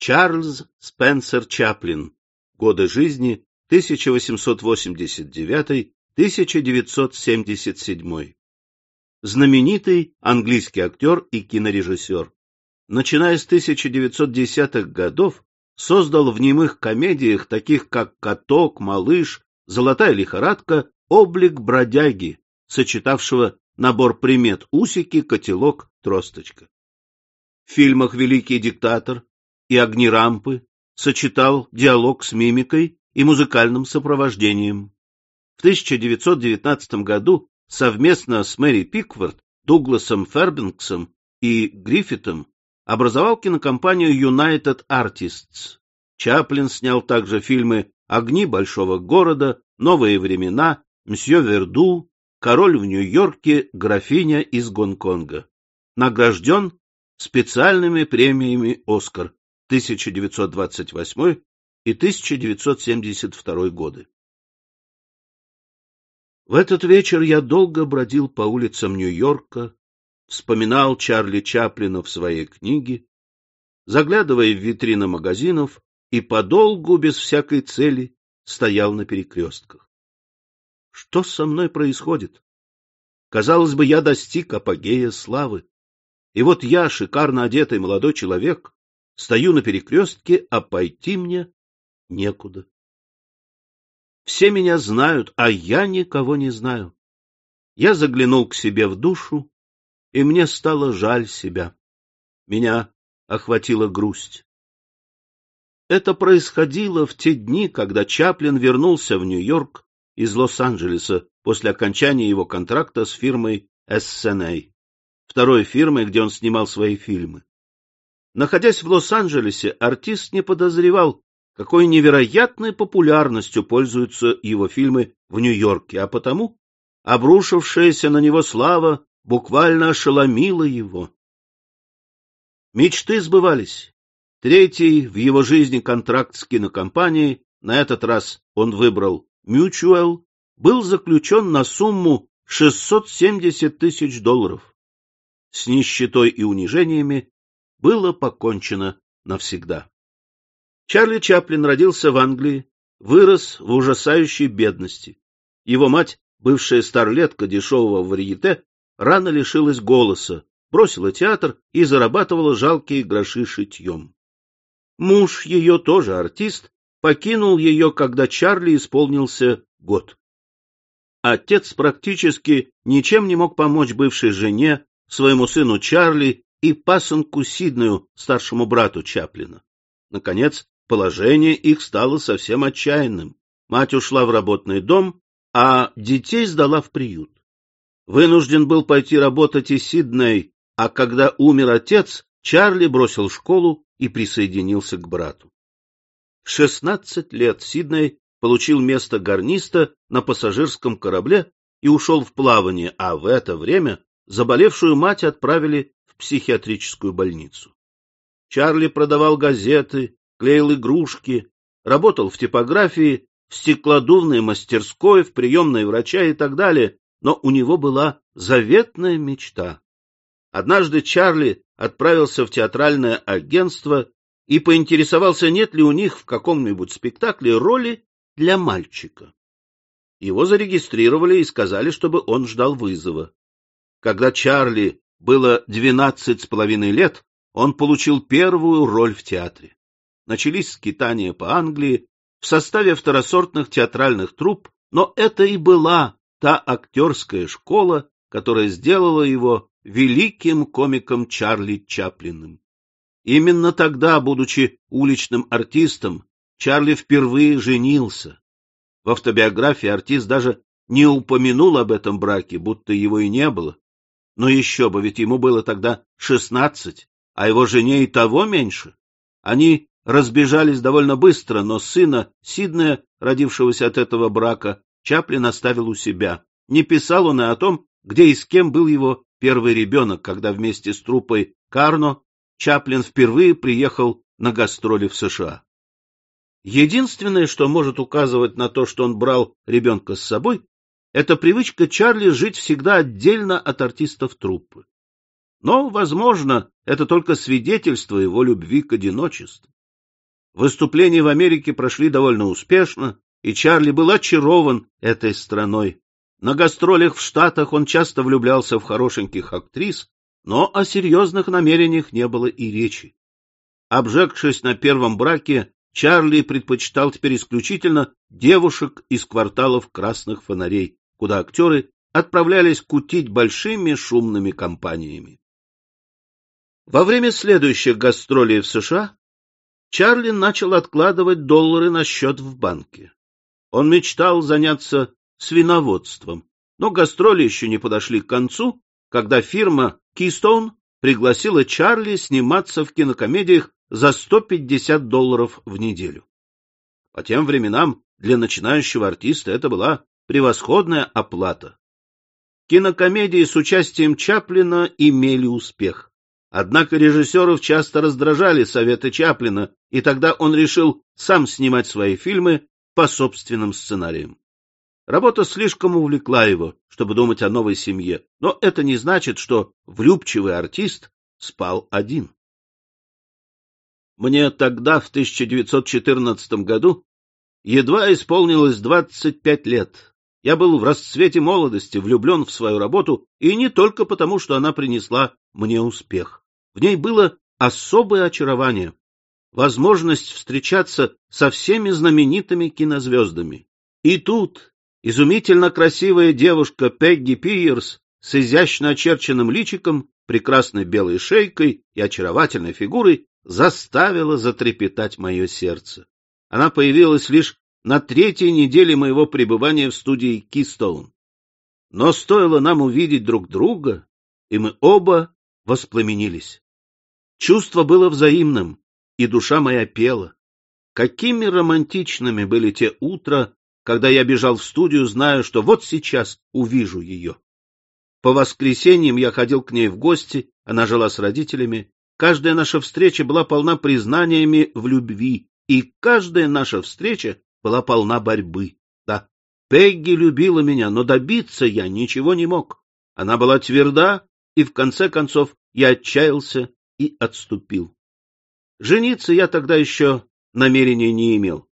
Чарльз Спенсер Чаплин. Годы жизни 1889-1977. Знаменитый английский актер и кинорежиссер. Начиная с 1910-х годов создал в немых комедиях, таких как «Каток», «Малыш», «Золотая лихорадка», облик бродяги, сочетавшего набор примет усики, котелок, тросточка. В фильмах «Великий диктатор» и «Огни рампы» сочетал диалог с мимикой и музыкальным сопровождением. В 1919 году совместно с Мэри Пикфорд, Дугласом Фербинксом и Гриффитом образовал кинокомпанию United Artists. Чаплин снял также фильмы «Огни большого города», «Новые времена», «Мсье Верду», «Король в Нью-Йорке», «Графиня из Гонконга». Награжден специальными премиями «Оскар» 1928 и 1972 годы. В этот вечер я долго бродил по улицам Нью-Йорка, вспоминал Чарли Чаплина в своей книге, заглядывая в витрины магазинов и подолгу, без всякой цели, стоял на перекрестках. Что со мной происходит? Казалось бы, я достиг апогея славы. И вот я, шикарно одетый молодой человек, стою на перекрестке, а пойти мне некуда. Все меня знают, а я никого не знаю. Я заглянул к себе в душу, и мне стало жаль себя. Меня охватила грусть. Это происходило в те дни, когда Чаплин вернулся в Нью-Йорк из Лос-Анджелеса после окончания его контракта с фирмой SNA, второй фирмой, где он снимал свои фильмы. Находясь в Лос-Анджелесе, артист не подозревал, какой невероятной популярностью пользуются его фильмы в Нью-Йорке, а потому обрушившаяся на него слава буквально ошеломила его. Мечты сбывались. Третий в его жизни контракт с кинокомпанией, на этот раз он выбрал Mutual, был заключен на сумму 670 тысяч долларов. С нищетой и унижениями было покончено навсегда. Чарли Чаплин родился в Англии, вырос в ужасающей бедности. Его мать, бывшая старлетка дешевого варьете, рано лишилась голоса, бросила театр и зарабатывала жалкие гроши шитьем. Муж ее, тоже артист, покинул ее, когда Чарли исполнился год. Отец практически ничем не мог помочь бывшей жене, своему сыну Чарли и пасынку Сиднею, старшему брату Чаплина. Наконец, Положение их стало совсем отчаянным. Мать ушла в работный дом, а детей сдала в приют. Вынужден был пойти работать и Сидней, а когда умер отец, Чарли бросил школу и присоединился к брату. В шестнадцать лет Сидней получил место гарниста на пассажирском корабле и ушел в плавание, а в это время заболевшую мать отправили психиатрическую больницу. Чарли продавал газеты, клеил игрушки, работал в типографии, в стеклодувной мастерской, в приемной врача и так далее, но у него была заветная мечта. Однажды Чарли отправился в театральное агентство и поинтересовался, нет ли у них в каком-нибудь спектакле роли для мальчика. Его зарегистрировали и сказали, чтобы он ждал вызова. Когда Чарли было двенадцать с половиной лет, он получил первую роль в театре начались скитания по Англии в составе второсортных театральных труп, но это и была та актерская школа, которая сделала его великим комиком Чарли Чаплиным. Именно тогда, будучи уличным артистом, Чарли впервые женился. В автобиографии артист даже не упомянул об этом браке, будто его и не было. Но еще бы, ведь ему было тогда шестнадцать, а его жене и того меньше. Они разбежались довольно быстро, но сына Сиднея, родившегося от этого брака, Чаплин оставил у себя. Не писал он и о том, где и с кем был его первый ребенок, когда вместе с труппой Карно Чаплин впервые приехал на гастроли в США. Единственное, что может указывать на то, что он брал ребенка с собой, это привычка Чарли жить всегда отдельно от артистов труппы. Но, возможно, это только свидетельство его любви к одиночеству. Выступления в Америке прошли довольно успешно, и Чарли был очарован этой страной. На гастролях в Штатах он часто влюблялся в хорошеньких актрис, но о серьезных намерениях не было и речи. Обжегшись на первом браке, Чарли предпочитал теперь исключительно девушек из кварталов красных фонарей, куда актеры отправлялись кутить большими шумными компаниями. Во время следующих гастролей в США Чарли начал откладывать доллары на счет в банке. Он мечтал заняться свиноводством, но гастроли еще не подошли к концу, когда фирма Keystone пригласила Чарли сниматься в кинокомедиях за 150 долларов в неделю. По тем временам для начинающего артиста это была превосходная оплата. Кинокомедии с участием Чаплина имели успех. Однако режиссеров часто раздражали советы Чаплина, и тогда он решил сам снимать свои фильмы по собственным сценариям. Работа слишком увлекла его, чтобы думать о новой семье, но это не значит, что влюбчивый артист спал один. Мне тогда, в 1914 году, едва исполнилось 25 лет. Я был в расцвете молодости, влюблен в свою работу, и не только потому, что она принесла мне успех. В ней было особое очарование, возможность встречаться со всеми знаменитыми кинозвездами. И тут изумительно красивая девушка Пегги Пиерс с изящно очерченным личиком, прекрасной белой шейкой и очаровательной фигурой заставила затрепетать мое сердце. Она появилась лишь на третьей неделе моего пребывания в студии Кистоун. Но стоило нам увидеть друг друга, и мы оба воспламенились. Чувство было взаимным, и душа моя пела. Какими романтичными были те утра, когда я бежал в студию, зная, что вот сейчас увижу ее. По воскресеньям я ходил к ней в гости, она жила с родителями. Каждая наша встреча была полна признаниями в любви, и каждая наша встреча была полна борьбы. Да, Пегги любила меня, но добиться я ничего не мог. Она была тверда, и в конце концов я отчаялся и отступил. Жениться я тогда еще намерения не имел.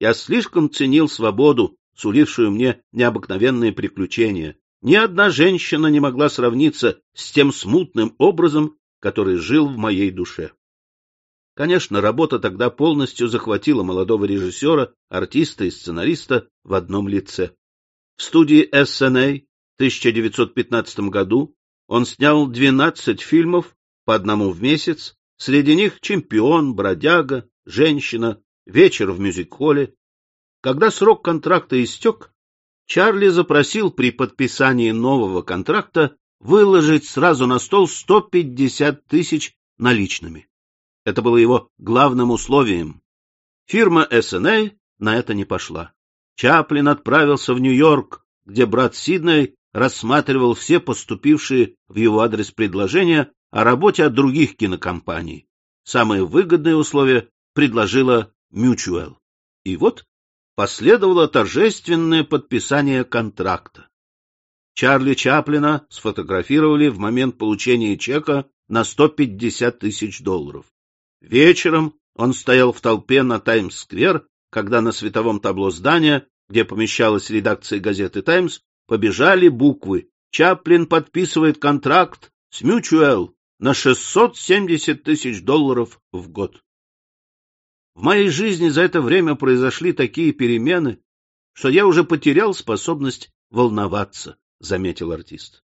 Я слишком ценил свободу, сулившую мне необыкновенные приключения. Ни одна женщина не могла сравниться с тем смутным образом, который жил в моей душе. Конечно, работа тогда полностью захватила молодого режиссера, артиста и сценариста в одном лице. В студии SNA в 1915 году он снял 12 фильмов по одному в месяц, среди них «Чемпион», «Бродяга», «Женщина», «Вечер в мюзик-холле». Когда срок контракта истек, Чарли запросил при подписании нового контракта выложить сразу на стол 150 тысяч наличными. Это было его главным условием. Фирма SNA на это не пошла. Чаплин отправился в Нью-Йорк, где брат Сидней рассматривал все поступившие в его адрес предложения о работе от других кинокомпаний. Самые выгодные условия предложила Mutual. И вот последовало торжественное подписание контракта. Чарли Чаплина сфотографировали в момент получения чека на 150 тысяч долларов. Вечером он стоял в толпе на Таймс-сквер, когда на световом табло здания, где помещалась редакция газеты «Таймс», побежали буквы «Чаплин подписывает контракт с Mutual на 670 тысяч долларов в год». В моей жизни за это время произошли такие перемены, что я уже потерял способность волноваться. — заметил артист.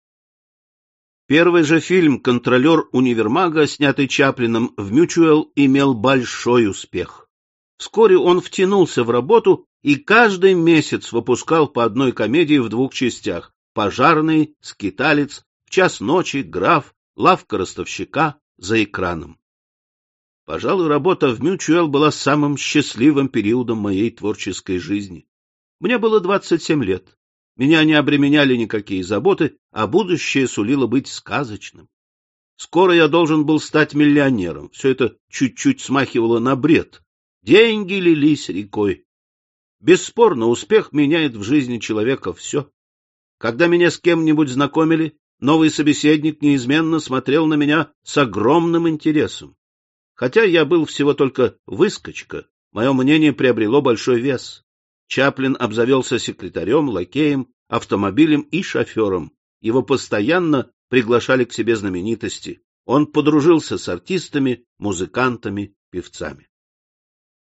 Первый же фильм «Контролер универмага», снятый Чаплином в «Мючуэл», имел большой успех. Вскоре он втянулся в работу и каждый месяц выпускал по одной комедии в двух частях «Пожарный», «Скиталец», «В час ночи», «Граф», «Лавка ростовщика» за экраном. Пожалуй, работа в «Мючуэл» была самым счастливым периодом моей творческой жизни. Мне было 27 лет. Меня не обременяли никакие заботы, а будущее сулило быть сказочным. Скоро я должен был стать миллионером. Все это чуть-чуть смахивало на бред. Деньги лились рекой. Бесспорно, успех меняет в жизни человека все. Когда меня с кем-нибудь знакомили, новый собеседник неизменно смотрел на меня с огромным интересом. Хотя я был всего только выскочка, мое мнение приобрело большой вес. Чаплин обзавелся секретарем, лакеем, автомобилем и шофером. Его постоянно приглашали к себе знаменитости. Он подружился с артистами, музыкантами, певцами.